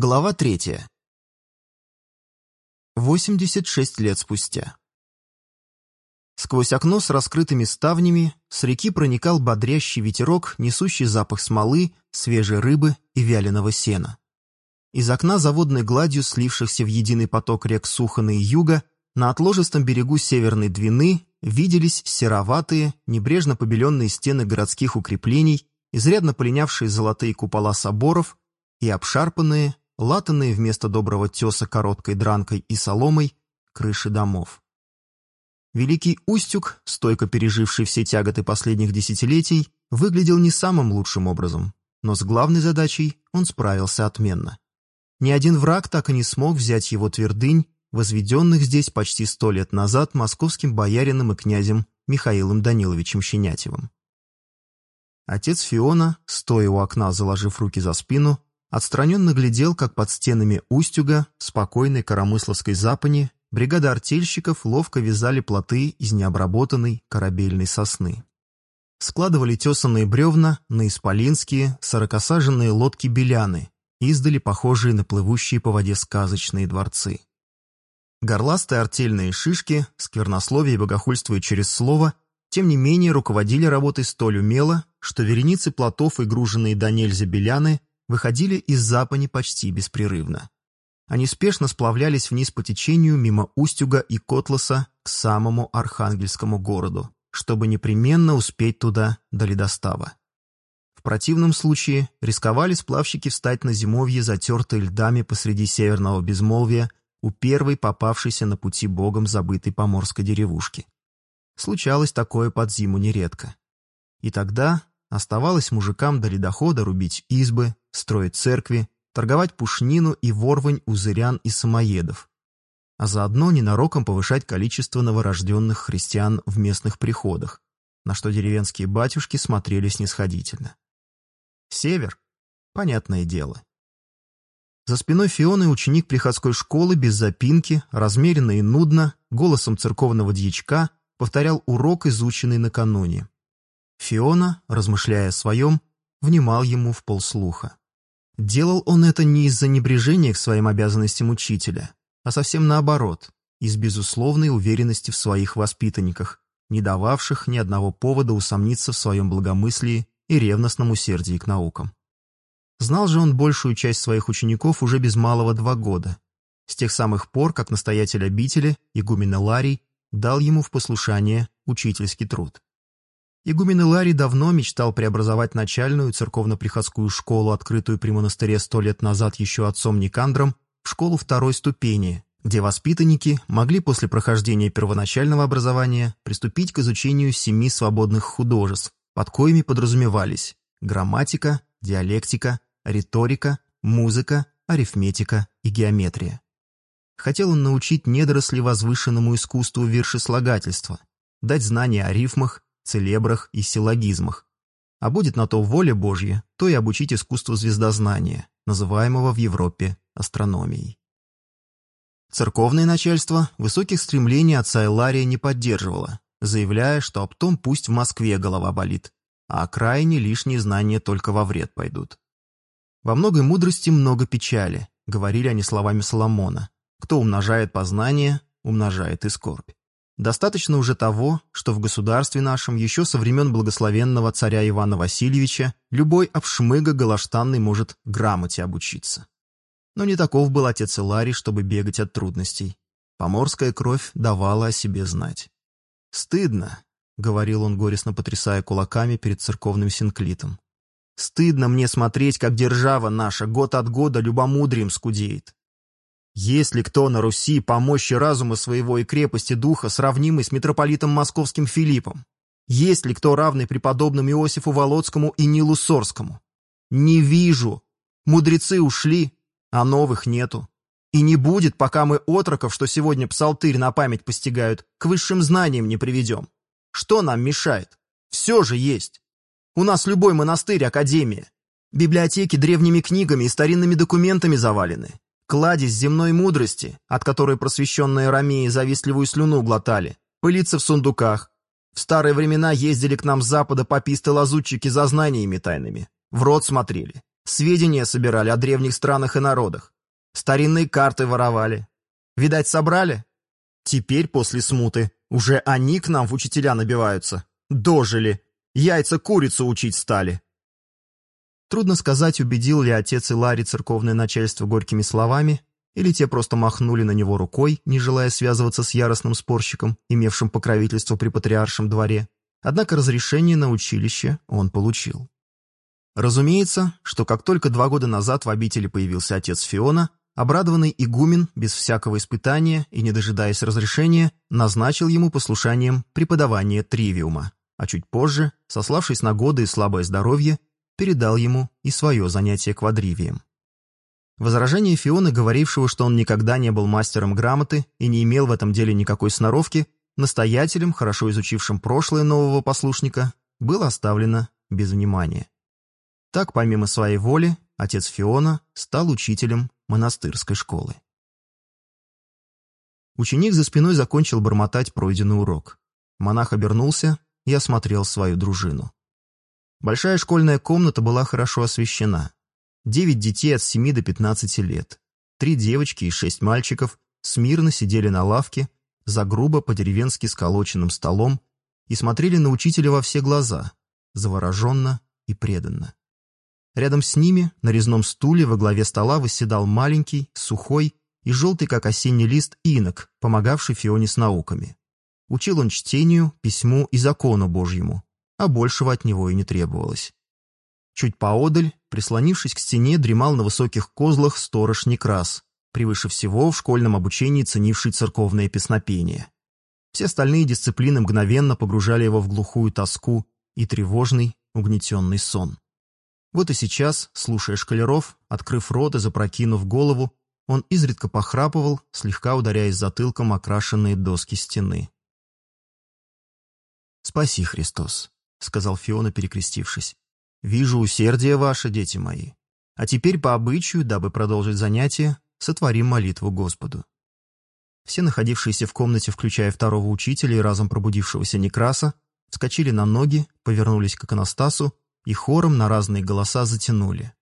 Глава третья. 86 лет спустя. Сквозь окно с раскрытыми ставнями с реки проникал бодрящий ветерок, несущий запах смолы, свежей рыбы и вяленого сена. Из окна заводной гладью слившихся в единый поток рек Сухана и Юга на отложистом берегу Северной Двины виделись сероватые, небрежно побеленные стены городских укреплений, изрядно полинявшие золотые купола соборов и обшарпанные, латанные вместо доброго теса короткой дранкой и соломой крыши домов. Великий Устюг, стойко переживший все тяготы последних десятилетий, выглядел не самым лучшим образом, но с главной задачей он справился отменно. Ни один враг так и не смог взять его твердынь, возведенных здесь почти сто лет назад московским боярином и князем Михаилом Даниловичем Щенятевым. Отец Фиона, стоя у окна, заложив руки за спину, отстраненно глядел, как под стенами Устюга, спокойной коромысловской запани, бригада артельщиков ловко вязали плоты из необработанной корабельной сосны. Складывали тесанные бревна на исполинские, сорокосаженные лодки-беляны, издали похожие на плывущие по воде сказочные дворцы. Горластые артельные шишки, сквернословие и богохульствуя через слово, тем не менее руководили работой столь умело, что вереницы плотов и груженные до нельзя беляны выходили из запани почти беспрерывно. Они спешно сплавлялись вниз по течению мимо Устюга и Котласа к самому Архангельскому городу, чтобы непременно успеть туда до ледостава. В противном случае рисковали сплавщики встать на зимовье, затертые льдами посреди северного безмолвия, у первой попавшейся на пути богом забытой поморской деревушки. Случалось такое под зиму нередко. И тогда оставалось мужикам до ледохода рубить избы, строить церкви, торговать пушнину и ворвань у зырян и самоедов, а заодно ненароком повышать количество новорожденных христиан в местных приходах, на что деревенские батюшки смотрели снисходительно. Север? Понятное дело. За спиной Фионы ученик приходской школы без запинки, размеренно и нудно, голосом церковного дьячка повторял урок, изученный накануне. Фиона, размышляя о своем, внимал ему в полслуха. Делал он это не из-за небрежения к своим обязанностям учителя, а совсем наоборот, из безусловной уверенности в своих воспитанниках, не дававших ни одного повода усомниться в своем благомыслии и ревностном усердии к наукам. Знал же он большую часть своих учеников уже без малого два года, с тех самых пор, как настоятель обители, игумен Ларий, дал ему в послушание учительский труд. Игумен Иларий давно мечтал преобразовать начальную церковно-приходскую школу, открытую при монастыре сто лет назад еще отцом Никандром, в школу второй ступени, где воспитанники могли после прохождения первоначального образования приступить к изучению семи свободных художеств, под коими подразумевались грамматика, диалектика, риторика, музыка, арифметика и геометрия. Хотел он научить недоросли возвышенному искусству вершеслагательства, дать знания о рифмах, целебрах и силлогизмах. А будет на то воля Божья, то и обучить искусству звездознания, называемого в Европе астрономией. Церковное начальство высоких стремлений отца Илария не поддерживало, заявляя, что об том пусть в Москве голова болит, а о крайне лишние знания только во вред пойдут. Во многой мудрости много печали, говорили они словами Соломона. Кто умножает познание, умножает и скорбь. Достаточно уже того, что в государстве нашем еще со времен благословенного царя Ивана Васильевича любой обшмыга галаштанный может грамоте обучиться. Но не таков был отец Иларий, чтобы бегать от трудностей. Поморская кровь давала о себе знать. «Стыдно», — говорил он, горестно потрясая кулаками перед церковным синклитом. «Стыдно мне смотреть, как держава наша год от года любомудрием скудеет. Есть ли кто на Руси по мощи разума своего и крепости духа, сравнимый с митрополитом московским Филиппом? Есть ли кто равный преподобному Иосифу Володскому и Нилу Сорскому? Не вижу. Мудрецы ушли, а новых нету. И не будет, пока мы отроков, что сегодня псалтырь на память постигают, к высшим знаниям не приведем. Что нам мешает? Все же есть. У нас любой монастырь – академия. Библиотеки древними книгами и старинными документами завалены. Кладезь земной мудрости, от которой просвещенные ромеи завистливую слюну глотали, пылится в сундуках. В старые времена ездили к нам с запада пописты-лазутчики за знаниями тайными. В рот смотрели. Сведения собирали о древних странах и народах. Старинные карты воровали. Видать, собрали? Теперь, после смуты, уже они к нам в учителя набиваются. Дожили. Яйца курицу учить стали. Трудно сказать, убедил ли отец Илари церковное начальство горькими словами, или те просто махнули на него рукой, не желая связываться с яростным спорщиком, имевшим покровительство при патриаршем дворе. Однако разрешение на училище он получил. Разумеется, что как только два года назад в обители появился отец Фиона, обрадованный игумен, без всякого испытания и не дожидаясь разрешения, назначил ему послушанием преподавание тривиума, а чуть позже, сославшись на годы и слабое здоровье, передал ему и свое занятие квадривием. Возражение Фиона, говорившего, что он никогда не был мастером грамоты и не имел в этом деле никакой сноровки, настоятелем, хорошо изучившим прошлое нового послушника, было оставлено без внимания. Так, помимо своей воли, отец Фиона стал учителем монастырской школы. Ученик за спиной закончил бормотать пройденный урок. Монах обернулся и осмотрел свою дружину. Большая школьная комната была хорошо освещена. Девять детей от 7 до 15 лет. Три девочки и шесть мальчиков смирно сидели на лавке за грубо по-деревенски сколоченным столом и смотрели на учителя во все глаза, завороженно и преданно. Рядом с ними, на резном стуле во главе стола, восседал маленький, сухой и желтый, как осенний лист, инок, помогавший Фионе с науками. Учил он чтению, письму и закону Божьему, а большего от него и не требовалось. Чуть поодаль, прислонившись к стене, дремал на высоких козлах сторож Некрас, превыше всего в школьном обучении ценивший церковное песнопение. Все остальные дисциплины мгновенно погружали его в глухую тоску и тревожный, угнетенный сон. Вот и сейчас, слушая шкалеров, открыв рот и запрокинув голову, он изредка похрапывал, слегка ударяясь затылком окрашенные доски стены. «Спаси, Христос», — сказал Фиона, перекрестившись. «Вижу усердие ваше, дети мои. А теперь по обычаю, дабы продолжить занятие, сотворим молитву Господу». Все находившиеся в комнате, включая второго учителя и разом пробудившегося Некраса, вскочили на ноги, повернулись к иконостасу и хором на разные голоса затянули.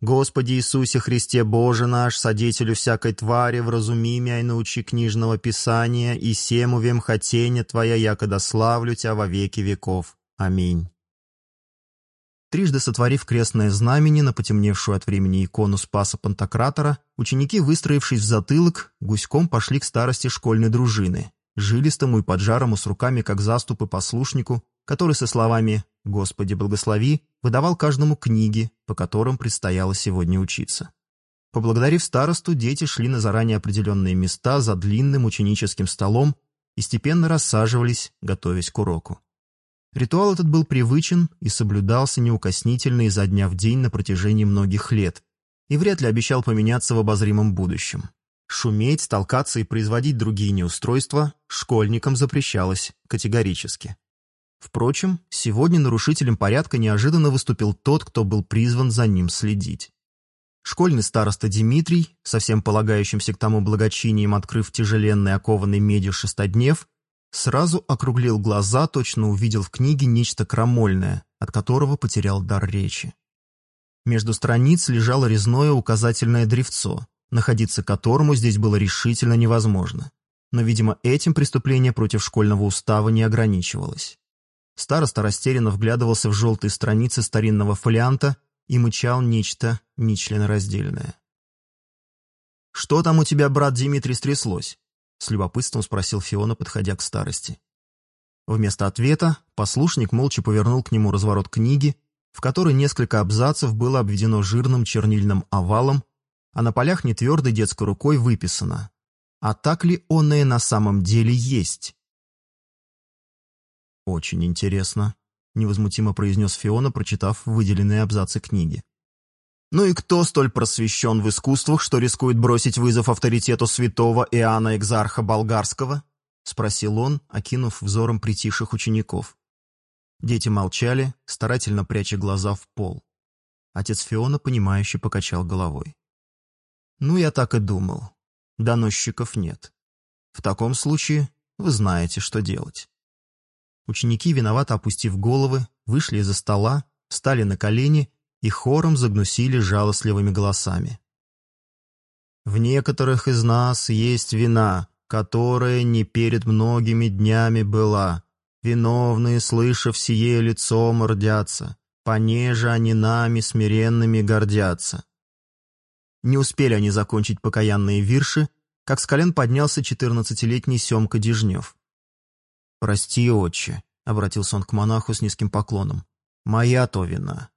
«Господи Иисусе Христе Боже наш, содетелю всякой твари, вразуми мя и научи книжного писания, и сему вем хотенья Твоя, якода славлю Тя во веки веков. Аминь». Трижды сотворив крестное знамени на потемневшую от времени икону Спаса Пантократора, ученики, выстроившись в затылок, гуськом пошли к старости школьной дружины, жилистому и поджарому с руками, как заступы послушнику, который со словами «Господи, благослови» выдавал каждому книги, по которым предстояло сегодня учиться. Поблагодарив старосту, дети шли на заранее определенные места за длинным ученическим столом и степенно рассаживались, готовясь к уроку. Ритуал этот был привычен и соблюдался неукоснительно изо дня в день на протяжении многих лет и вряд ли обещал поменяться в обозримом будущем. Шуметь, толкаться и производить другие неустройства школьникам запрещалось категорически. Впрочем, сегодня нарушителем порядка неожиданно выступил тот, кто был призван за ним следить. Школьный староста Дмитрий, совсем полагающимся к тому благочинием открыв тяжеленный окованный медью шестоднев, сразу округлил глаза, точно увидел в книге нечто крамольное, от которого потерял дар речи. Между страниц лежало резное указательное древцо, находиться которому здесь было решительно невозможно. Но, видимо, этим преступление против школьного устава не ограничивалось. Староста растерянно вглядывался в желтые страницы старинного фолианта и мычал нечто нечленораздельное. «Что там у тебя, брат Дмитрий, стряслось?» — с любопытством спросил Фиона, подходя к старости. Вместо ответа послушник молча повернул к нему разворот книги, в которой несколько абзацев было обведено жирным чернильным овалом, а на полях нетвердой детской рукой выписано «А так ли оное на самом деле есть?» «Очень интересно», — невозмутимо произнес Фиона, прочитав выделенные абзацы книги. «Ну и кто столь просвещен в искусствах, что рискует бросить вызов авторитету святого Иоанна Экзарха Болгарского?» — спросил он, окинув взором притихших учеников. Дети молчали, старательно пряча глаза в пол. Отец Фиона, понимающе покачал головой. «Ну, я так и думал. Доносчиков нет. В таком случае вы знаете, что делать». Ученики, виновато опустив головы, вышли из-за стола, встали на колени и хором загнусили жалостливыми голосами. «В некоторых из нас есть вина, которая не перед многими днями была. Виновные, слышав сие лицом, рдятся, понеже они нами смиренными гордятся». Не успели они закончить покаянные вирши, как с колен поднялся четырнадцатилетний Семка Дежнев. «Прости, отче», — обратился он к монаху с низким поклоном. «Моя то вина».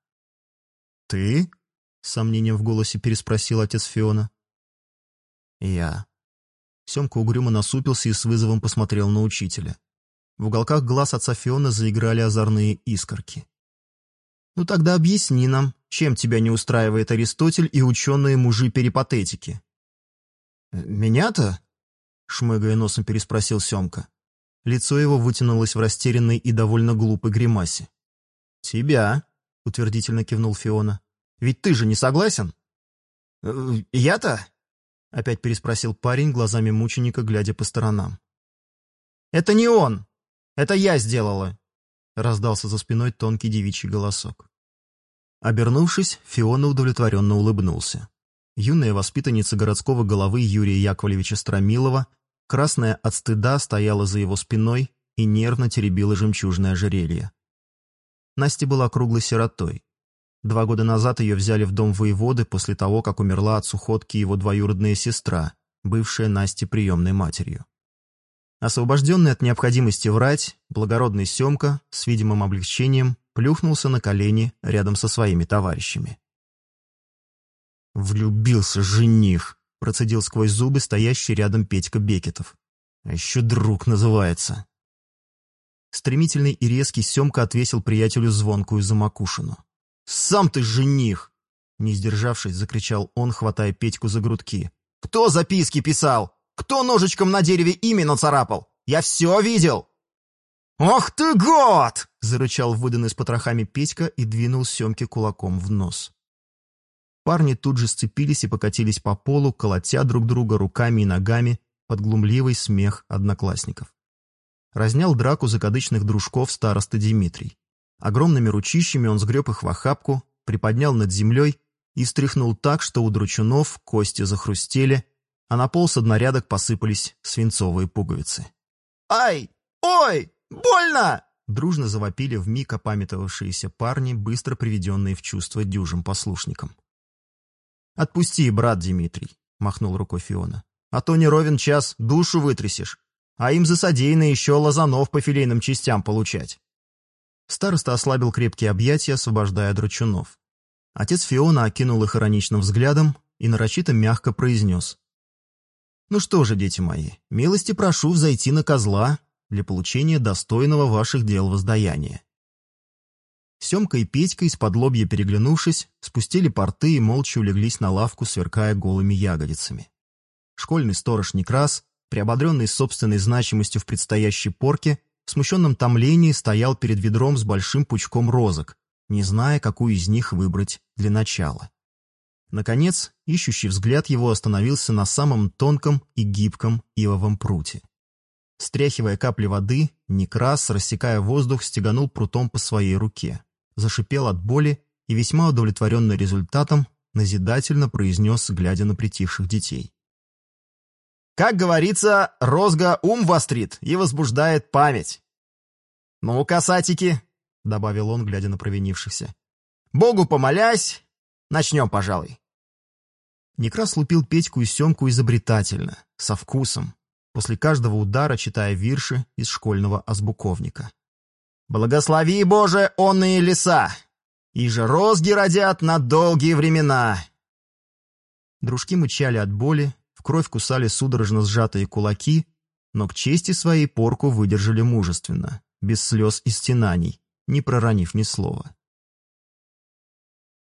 «Ты?» — с сомнением в голосе переспросил отец Фиона. «Я». Семка угрюмо насупился и с вызовом посмотрел на учителя. В уголках глаз отца Фиона заиграли озорные искорки. «Ну тогда объясни нам, чем тебя не устраивает Аристотель и ученые мужи перипатетики?» «Меня-то?» — шмыгая носом переспросил Семка. Лицо его вытянулось в растерянной и довольно глупой гримасе. «Тебя», — утвердительно кивнул Фиона. «Ведь ты же не согласен?» «Э, «Я-то?» — опять переспросил парень, глазами мученика, глядя по сторонам. «Это не он! Это я сделала!» — раздался за спиной тонкий девичий голосок. Обернувшись, Фиона удовлетворенно улыбнулся. Юная воспитанница городского головы Юрия Яковлевича Стромилова, красная от стыда, стояла за его спиной и нервно теребила жемчужное ожерелье. Настя была круглой сиротой. Два года назад ее взяли в дом воеводы после того, как умерла от сухотки его двоюродная сестра, бывшая Насте приемной матерью. Освобожденный от необходимости врать, благородный Семка с видимым облегчением плюхнулся на колени рядом со своими товарищами. «Влюбился жених», — процедил сквозь зубы стоящий рядом Петька Бекетов. «А еще друг называется». Стремительный и резкий Семка отвесил приятелю звонкую за макушину. «Сам ты жених!» Не сдержавшись, закричал он, хватая Петьку за грудки. «Кто записки писал? Кто ножичком на дереве имя нацарапал? Я все видел!» «Ах ты год!» — зарычал выданный с потрохами Петька и двинул Семке кулаком в нос. Парни тут же сцепились и покатились по полу, колотя друг друга руками и ногами под глумливый смех одноклассников. Разнял драку закадычных дружков староста Дмитрий. Огромными ручищами он сгреб их в охапку, приподнял над землей и стряхнул так, что у дручунов кости захрустели, а на пол с однорядок посыпались свинцовые пуговицы. «Ай! Ой! Больно!» Дружно завопили вмиг опамятовавшиеся парни, быстро приведенные в чувство дюжим послушникам. «Отпусти, брат Дмитрий», — махнул рукой Фиона. «А то не ровен час, душу вытрясешь, а им за содеянное еще лазанов по филейным частям получать». Староста ослабил крепкие объятия, освобождая драчунов. Отец Фиона окинул их ироничным взглядом и нарочито мягко произнес. «Ну что же, дети мои, милости прошу взойти на козла для получения достойного ваших дел воздаяния». Семка и Петька, из-под лобья переглянувшись, спустили порты и молча улеглись на лавку, сверкая голыми ягодицами. Школьный сторож Некрас, приободренный собственной значимостью в предстоящей порке, в смущенном томлении стоял перед ведром с большим пучком розок, не зная, какую из них выбрать для начала. Наконец, ищущий взгляд его остановился на самом тонком и гибком ивовом пруте. Стряхивая капли воды, Некрас, рассекая воздух, стеганул прутом по своей руке. Зашипел от боли и, весьма удовлетворенный результатом, назидательно произнес, глядя на притихших детей. Как говорится, розга ум вострит и возбуждает память. «Ну, касатики», — добавил он, глядя на провинившихся, — «богу помолясь, начнем, пожалуй». Некрас лупил Петьку и Семку изобретательно, со вкусом, после каждого удара читая вирши из школьного азбуковника. «Благослови, Боже, онные леса! И же розги родят на долгие времена!» Дружки мычали от боли, в кровь кусали судорожно сжатые кулаки, но к чести своей порку выдержали мужественно, без слез и стенаний, не проронив ни слова.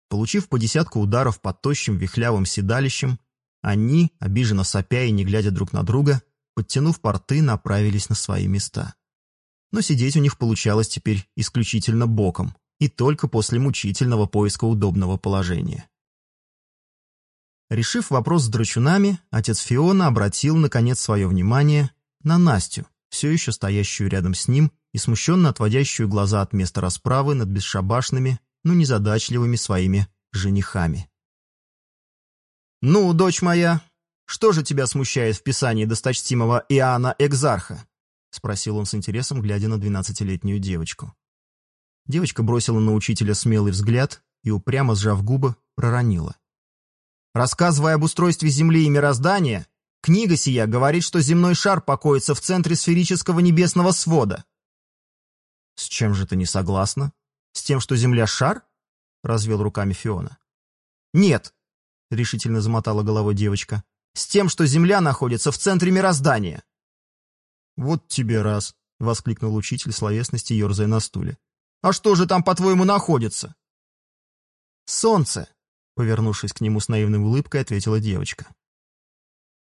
Получив по десятку ударов по тощим вихлявым седалищем, они, обиженно сопя и не глядя друг на друга, подтянув порты, направились на свои места. Но сидеть у них получалось теперь исключительно боком и только после мучительного поиска удобного положения. Решив вопрос с драчунами, отец Фиона обратил, наконец, свое внимание на Настю, все еще стоящую рядом с ним и смущенно отводящую глаза от места расправы над бесшабашными, но незадачливыми своими женихами. «Ну, дочь моя, что же тебя смущает в писании досточтимого Иоанна Экзарха?» — спросил он с интересом, глядя на двенадцатилетнюю девочку. Девочка бросила на учителя смелый взгляд и, упрямо сжав губы, проронила. «Рассказывая об устройстве Земли и мироздания, книга сия говорит, что земной шар покоится в центре сферического небесного свода». «С чем же ты не согласна? С тем, что Земля — шар?» — развел руками Фиона. «Нет», — решительно замотала головой девочка, «с тем, что Земля находится в центре мироздания». «Вот тебе раз», — воскликнул учитель словесности, ерзая на стуле. А что же там, по-твоему, находится?» «Солнце», — повернувшись к нему с наивной улыбкой, ответила девочка.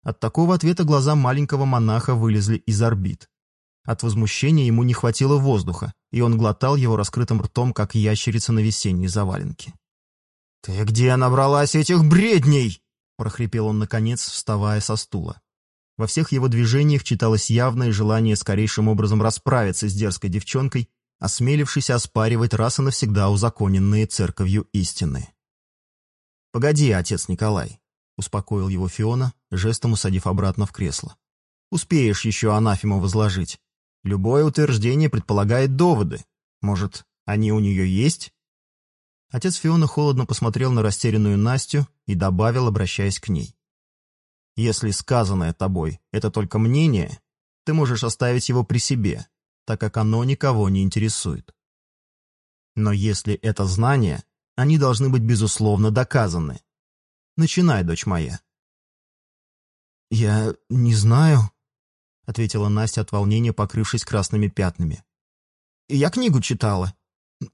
От такого ответа глаза маленького монаха вылезли из орбит. От возмущения ему не хватило воздуха, и он глотал его раскрытым ртом, как ящерица на весенней заваленке. «Ты где набралась этих бредней?» — прохрипел он, наконец, вставая со стула. Во всех его движениях читалось явное желание скорейшим образом расправиться с дерзкой девчонкой осмелившись оспаривать раз и навсегда узаконенные церковью истины. «Погоди, отец Николай», — успокоил его Фиона, жестом усадив обратно в кресло. «Успеешь еще анафему возложить. Любое утверждение предполагает доводы. Может, они у нее есть?» Отец Фиона холодно посмотрел на растерянную Настю и добавил, обращаясь к ней. «Если сказанное тобой — это только мнение, ты можешь оставить его при себе, так как оно никого не интересует. Но если это знания, они должны быть безусловно доказаны. Начинай, дочь моя. «Я не знаю», — ответила Настя от волнения, покрывшись красными пятнами. «Я книгу читала.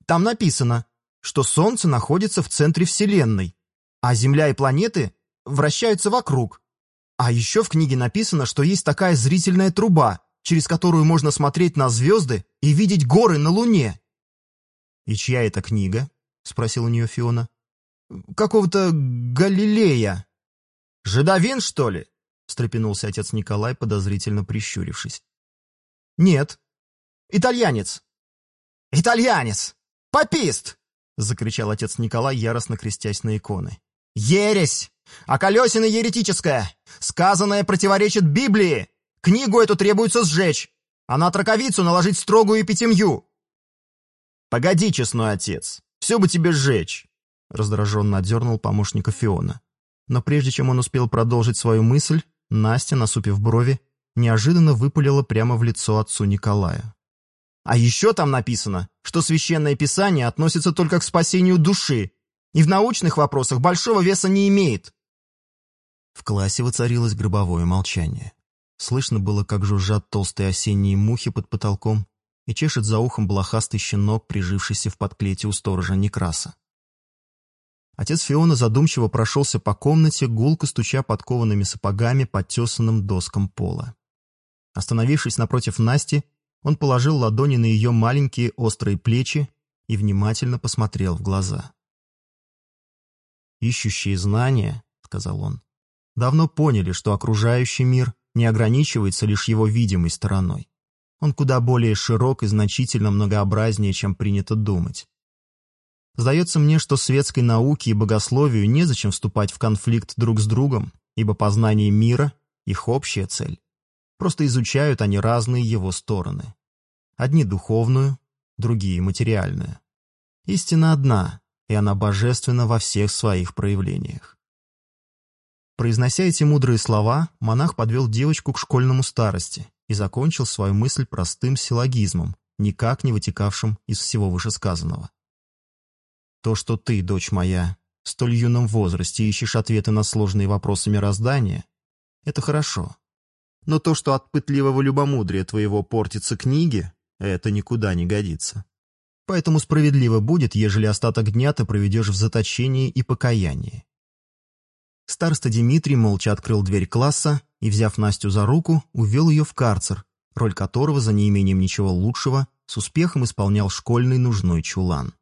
Там написано, что Солнце находится в центре Вселенной, а Земля и планеты вращаются вокруг. А еще в книге написано, что есть такая зрительная труба, через которую можно смотреть на звезды и видеть горы на Луне. «И чья это книга?» — спросил у нее Фиона. «Какого-то Галилея». «Жидовин, что ли?» — встрепенулся отец Николай, подозрительно прищурившись. «Нет. Итальянец». «Итальянец! Попист!» — закричал отец Николай, яростно крестясь на иконы. «Ересь! А колесина еретическая! Сказанное противоречит Библии! Книгу эту требуется сжечь, а на траковицу наложить строгую эпитемью. «Погоди, честной отец, все бы тебе сжечь!» Раздраженно отдернул помощника Фиона. Но прежде чем он успел продолжить свою мысль, Настя, насупив брови, неожиданно выпалила прямо в лицо отцу Николая. «А еще там написано, что священное писание относится только к спасению души и в научных вопросах большого веса не имеет». В классе воцарилось гробовое молчание. Слышно было, как жужжат толстые осенние мухи под потолком и чешет за ухом блохастый щенок, прижившийся в подклете у сторожа Некраса. Отец Фиона задумчиво прошелся по комнате, гулко стуча подкованными сапогами по тесанным доскам пола. Остановившись напротив Насти, он положил ладони на ее маленькие острые плечи и внимательно посмотрел в глаза. «Ищущие знания», — сказал он, — «давно поняли, что окружающий мир не ограничивается лишь его видимой стороной. Он куда более широк и значительно многообразнее, чем принято думать. Сдается мне, что светской науке и богословию незачем вступать в конфликт друг с другом, ибо познание мира — их общая цель. Просто изучают они разные его стороны. Одни духовную, другие материальную. Истина одна, и она божественна во всех своих проявлениях. Произнося эти мудрые слова, монах подвел девочку к школьному старости и закончил свою мысль простым силлогизмом, никак не вытекавшим из всего вышесказанного. То, что ты, дочь моя, в столь юном возрасте ищешь ответы на сложные вопросы мироздания, это хорошо. Но то, что от пытливого любомудрия твоего портится книги, это никуда не годится. Поэтому справедливо будет, ежели остаток дня ты проведешь в заточении и покаянии. Староста Дмитрий молча открыл дверь класса и, взяв Настю за руку, увел ее в карцер, роль которого за неимением ничего лучшего с успехом исполнял школьный нужной чулан.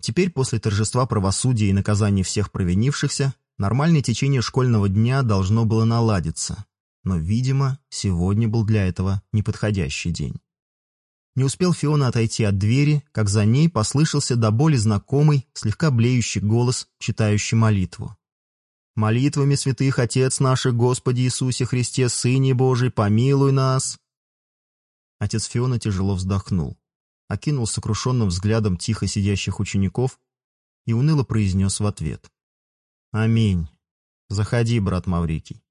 Теперь, после торжества правосудия и наказания всех провинившихся, нормальное течение школьного дня должно было наладиться, но, видимо, сегодня был для этого неподходящий день. Не успел Фиона отойти от двери, как за ней послышался до боли знакомый, слегка блеющий голос, читающий молитву. «Молитвами святых Отец наших, Господи Иисусе Христе, Сыне Божий, помилуй нас!» Отец Фиона тяжело вздохнул, окинул сокрушенным взглядом тихо сидящих учеников и уныло произнес в ответ. «Аминь. Заходи, брат Маврикий».